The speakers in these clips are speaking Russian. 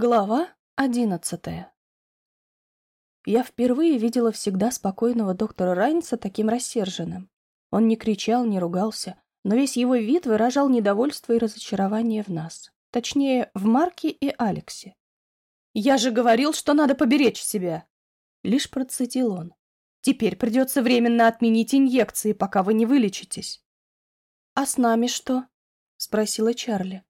Глава одиннадцатая Я впервые видела всегда спокойного доктора Райнса таким рассерженным. Он не кричал, не ругался, но весь его вид выражал недовольство и разочарование в нас. Точнее, в Марке и Алексе. «Я же говорил, что надо поберечь себя!» Лишь процедил он. «Теперь придется временно отменить инъекции, пока вы не вылечитесь». «А с нами что?» — спросила Чарли.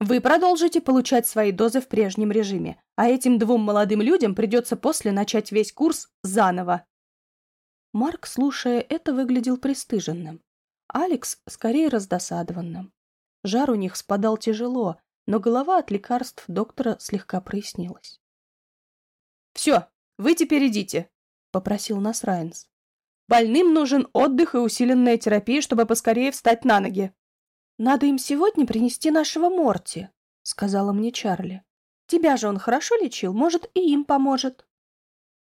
Вы продолжите получать свои дозы в прежнем режиме, а этим двум молодым людям придется после начать весь курс заново. Марк, слушая это, выглядел пристыженным. Алекс скорее раздосадованным. Жар у них спадал тяжело, но голова от лекарств доктора слегка прояснилась. «Все, вы теперь идите», — попросил нас Райнс. «Больным нужен отдых и усиленная терапия, чтобы поскорее встать на ноги». «Надо им сегодня принести нашего Морти», — сказала мне Чарли. «Тебя же он хорошо лечил, может, и им поможет».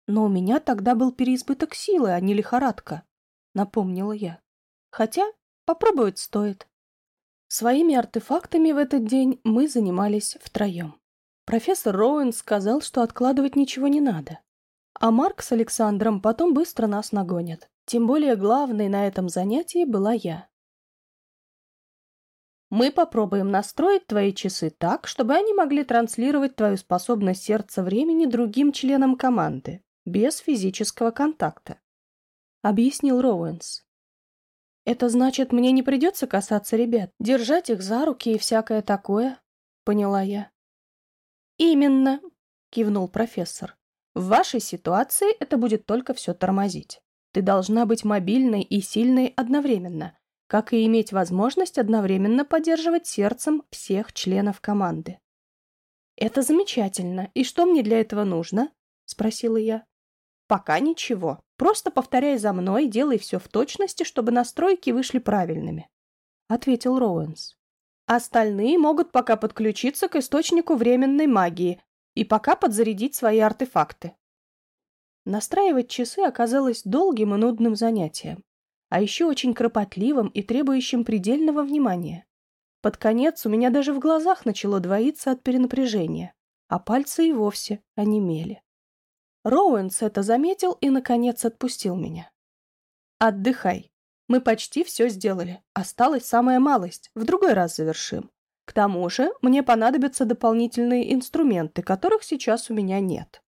«Но у меня тогда был переизбыток силы, а не лихорадка», — напомнила я. «Хотя попробовать стоит». Своими артефактами в этот день мы занимались втроем. Профессор Роуэн сказал, что откладывать ничего не надо. А Марк с Александром потом быстро нас нагонят. Тем более главной на этом занятии была я. Мы попробуем настроить твои часы так, чтобы они могли транслировать твою способность сердца времени другим членам команды, без физического контакта. Объяснил Роуэнс. Это значит, мне не придется касаться ребят, держать их за руки и всякое такое? Поняла я. Именно, кивнул профессор. В вашей ситуации это будет только все тормозить. Ты должна быть мобильной и сильной одновременно, как и иметь возможность одновременно поддерживать сердцем всех членов команды. «Это замечательно. И что мне для этого нужно?» — спросила я. «Пока ничего. Просто повторяй за мной, делай все в точности, чтобы настройки вышли правильными», — ответил Роуэнс. «Остальные могут пока подключиться к источнику временной магии и пока подзарядить свои артефакты». Настраивать часы оказалось долгим и нудным занятием а еще очень кропотливым и требующим предельного внимания. Под конец у меня даже в глазах начало двоиться от перенапряжения, а пальцы и вовсе онемели. Роуэнс это заметил и, наконец, отпустил меня. «Отдыхай. Мы почти все сделали. Осталась самая малость. В другой раз завершим. К тому же мне понадобятся дополнительные инструменты, которых сейчас у меня нет».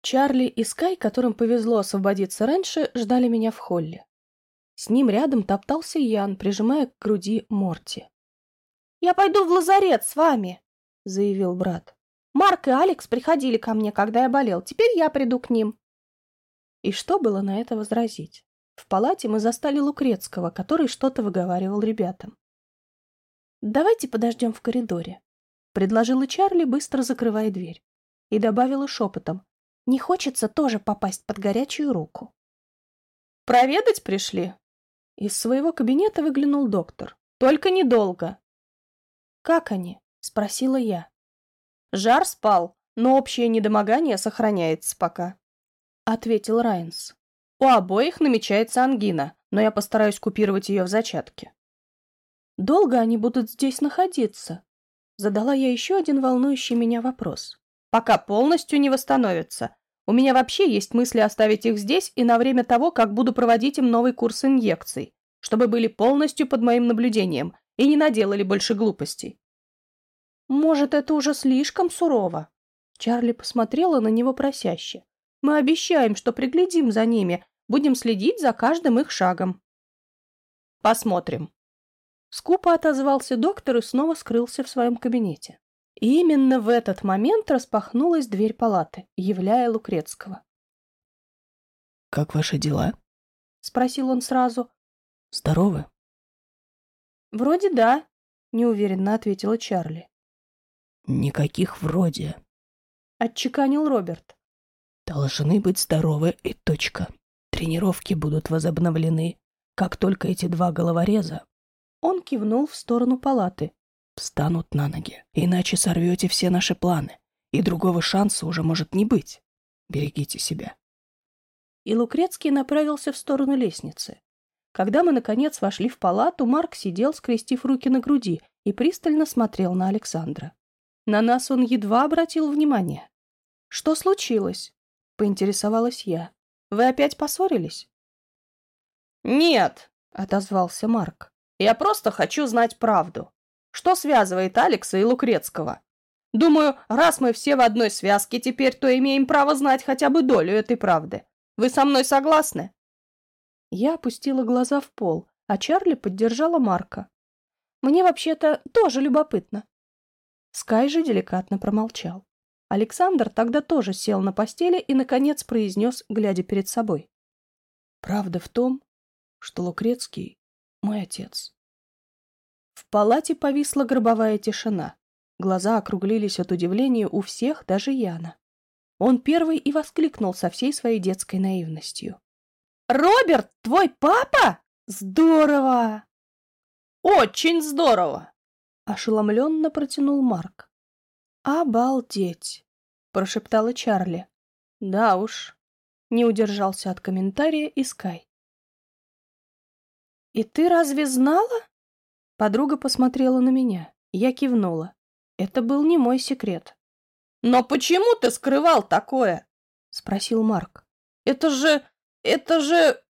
Чарли и Скай, которым повезло освободиться раньше, ждали меня в холле. С ним рядом топтался Ян, прижимая к груди Морти. «Я пойду в лазарет с вами», — заявил брат. «Марк и Алекс приходили ко мне, когда я болел. Теперь я приду к ним». И что было на это возразить? В палате мы застали Лукрецкого, который что-то выговаривал ребятам. «Давайте подождем в коридоре», — предложила Чарли, быстро закрывая дверь. И добавила шепотом. «Не хочется тоже попасть под горячую руку». «Проведать пришли?» Из своего кабинета выглянул доктор. «Только недолго». «Как они?» — спросила я. «Жар спал, но общее недомогание сохраняется пока», — ответил Райнс. «У обоих намечается ангина, но я постараюсь купировать ее в зачатке». «Долго они будут здесь находиться?» Задала я еще один волнующий меня вопрос. «Пока полностью не восстановятся, у меня вообще есть мысли оставить их здесь и на время того, как буду проводить им новый курс инъекций, чтобы были полностью под моим наблюдением и не наделали больше глупостей. Может, это уже слишком сурово? Чарли посмотрела на него просяще. Мы обещаем, что приглядим за ними, будем следить за каждым их шагом. Посмотрим. Скупо отозвался доктор и снова скрылся в своем кабинете. И именно в этот момент распахнулась дверь палаты, являя Лукрецкого. «Как ваши дела?» — спросил он сразу. «Здоровы?» «Вроде да», — неуверенно ответила Чарли. «Никаких вроде», — отчеканил Роберт. «Должны быть здоровы и точка. Тренировки будут возобновлены, как только эти два головореза...» Он кивнул в сторону палаты, встанут на ноги, иначе сорвете все наши планы, и другого шанса уже может не быть. Берегите себя. И Лукрецкий направился в сторону лестницы. Когда мы, наконец, вошли в палату, Марк сидел, скрестив руки на груди, и пристально смотрел на Александра. На нас он едва обратил внимание. «Что случилось?» — поинтересовалась я. «Вы опять поссорились?» «Нет», — отозвался Марк. «Я просто хочу знать правду. Что связывает Алекса и Лукрецкого? Думаю, раз мы все в одной связке теперь, то имеем право знать хотя бы долю этой правды. Вы со мной согласны?» Я опустила глаза в пол, а Чарли поддержала Марка. «Мне вообще-то тоже любопытно». Скай же деликатно промолчал. Александр тогда тоже сел на постели и, наконец, произнес, глядя перед собой. «Правда в том, что Лукрецкий — мой отец». В палате повисла гробовая тишина. Глаза округлились от удивления у всех, даже Яна. Он первый и воскликнул со всей своей детской наивностью. «Роберт, твой папа? Здорово!» «Очень здорово!» — ошеломленно протянул Марк. «Обалдеть!» — прошептала Чарли. «Да уж!» — не удержался от комментария Искай. «И ты разве знала?» Подруга посмотрела на меня. Я кивнула. Это был не мой секрет. «Но почему ты скрывал такое?» — спросил Марк. «Это же... это же...»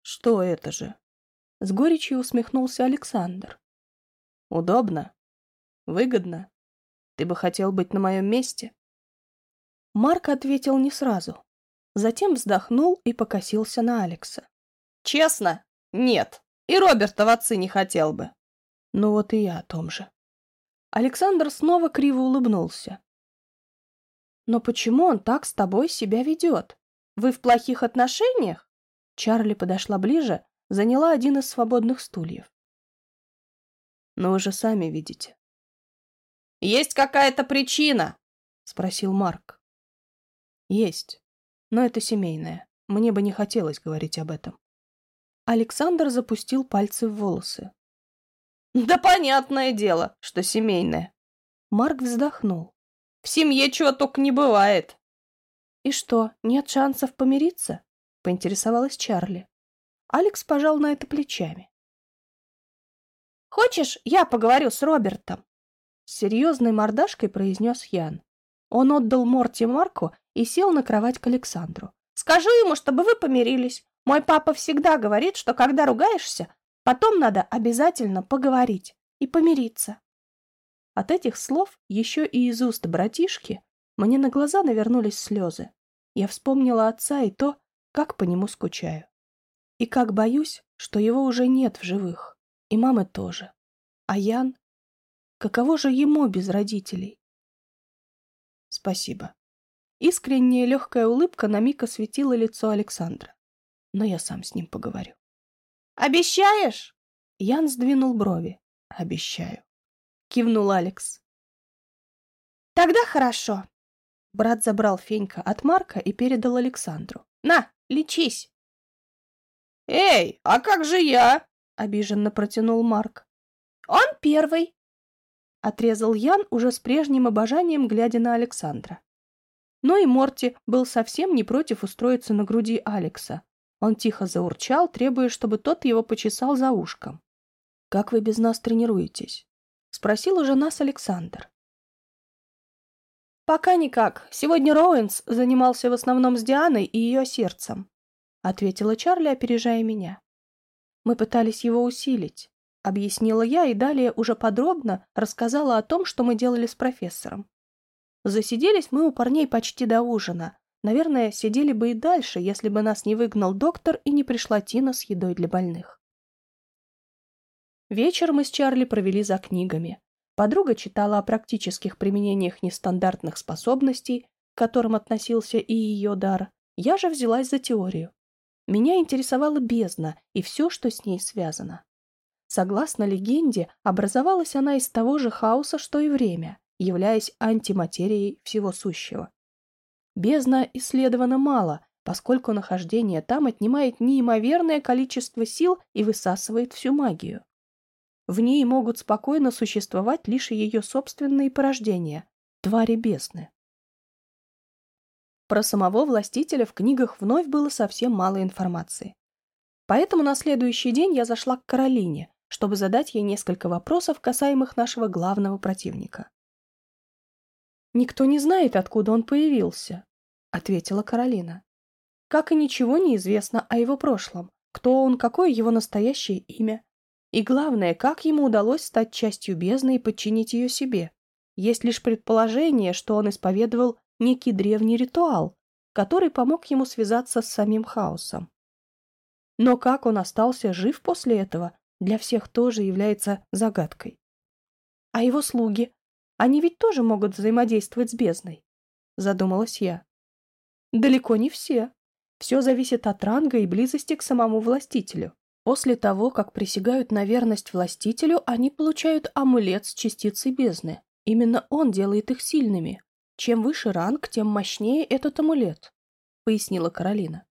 «Что это же?» — с горечью усмехнулся Александр. «Удобно? Выгодно? Ты бы хотел быть на моем месте?» Марк ответил не сразу. Затем вздохнул и покосился на Алекса. «Честно? Нет. И Роберта в отцы не хотел бы». «Ну вот и я о том же». Александр снова криво улыбнулся. «Но почему он так с тобой себя ведет? Вы в плохих отношениях?» Чарли подошла ближе, заняла один из свободных стульев. «Но вы же сами видите». «Есть какая-то причина?» — спросил Марк. «Есть, но это семейное. Мне бы не хотелось говорить об этом». Александр запустил пальцы в волосы. Да понятное дело, что семейное. Марк вздохнул. В семье чего только не бывает. И что, нет шансов помириться? Поинтересовалась Чарли. Алекс пожал на это плечами. «Хочешь, я поговорю с Робертом?» С серьезной мордашкой произнес Ян. Он отдал Морти Марку и сел на кровать к Александру. «Скажу ему, чтобы вы помирились. Мой папа всегда говорит, что когда ругаешься, Потом надо обязательно поговорить и помириться. От этих слов, еще и из уст братишки, мне на глаза навернулись слезы. Я вспомнила отца и то, как по нему скучаю. И как боюсь, что его уже нет в живых. И мамы тоже. А Ян? Каково же ему без родителей? Спасибо. Искренняя легкая улыбка на миг осветила лицо Александра. Но я сам с ним поговорю. Обещаешь? Ян сдвинул брови. Обещаю. Кивнул Алекс. Тогда хорошо. Брат забрал Фенька от Марка и передал Александру. На, лечись. Эй, а как же я? Обиженно протянул Марк. Он первый. Отрезал Ян уже с прежним обожанием, глядя на Александра. Но и Морти был совсем не против устроиться на груди Алекса, он тихо заурчал, требуя, чтобы тот его почесал за ушком. «Как вы без нас тренируетесь?» — спросил уже нас Александр. «Пока никак. Сегодня Роуэнс занимался в основном с Дианой и ее сердцем», — ответила Чарли, опережая меня. «Мы пытались его усилить», — объяснила я и далее уже подробно рассказала о том, что мы делали с профессором. Засиделись мы у парней почти до ужина, Наверное, сидели бы и дальше, если бы нас не выгнал доктор и не пришла Тина с едой для больных. Вечер мы с Чарли провели за книгами. Подруга читала о практических применениях нестандартных способностей, к которым относился и ее дар. Я же взялась за теорию. Меня интересовала бездна и все, что с ней связано. Согласно легенде, образовалась она из того же хаоса, что и время, являясь антиматерией всего сущего. Бездна исследована мало, поскольку нахождение там отнимает неимоверное количество сил и высасывает всю магию. В ней могут спокойно существовать лишь ее собственные порождения – твари бездны. Про самого властителя в книгах вновь было совсем мало информации. Поэтому на следующий день я зашла к Каролине, чтобы задать ей несколько вопросов, касаемых нашего главного противника. «Никто не знает, откуда он появился», — ответила Каролина. «Как и ничего не известно о его прошлом, кто он, какое его настоящее имя. И главное, как ему удалось стать частью бездны и подчинить ее себе. Есть лишь предположение, что он исповедовал некий древний ритуал, который помог ему связаться с самим хаосом. Но как он остался жив после этого, для всех тоже является загадкой. А его слуги, они ведь тоже могут взаимодействовать с бездной, задумалась я. Далеко не все. Все зависит от ранга и близости к самому властителю. После того, как присягают на верность властителю, они получают амулет с частицей бездны. Именно он делает их сильными. Чем выше ранг, тем мощнее этот амулет, пояснила Каролина.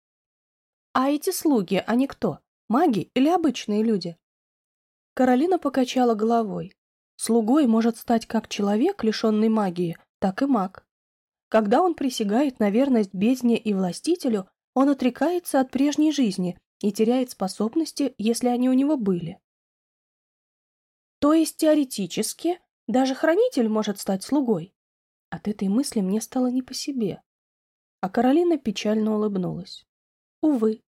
А эти слуги, они кто? Маги или обычные люди? Каролина покачала головой. Слугой может стать как человек, лишенный магии, так и маг. Когда он присягает на верность бездне и властителю, он отрекается от прежней жизни и теряет способности, если они у него были. То есть теоретически даже хранитель может стать слугой? От этой мысли мне стало не по себе. А Каролина печально улыбнулась. Увы.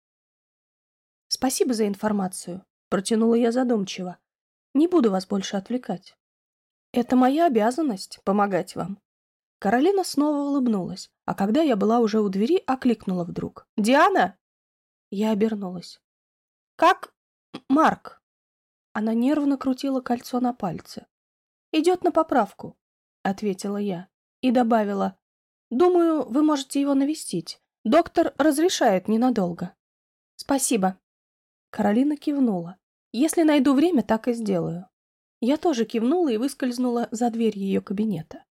Спасибо за информацию, протянула я задумчиво. Не буду вас больше отвлекать. Это моя обязанность — помогать вам. Каролина снова улыбнулась, а когда я была уже у двери, окликнула вдруг. «Диана!» Я обернулась. «Как Марк?» Она нервно крутила кольцо на пальце. «Идет на поправку», — ответила я и добавила. «Думаю, вы можете его навестить. Доктор разрешает ненадолго». «Спасибо». Каролина кивнула. «Если найду время, так и сделаю». Я тоже кивнула и выскользнула за дверь ее кабинета.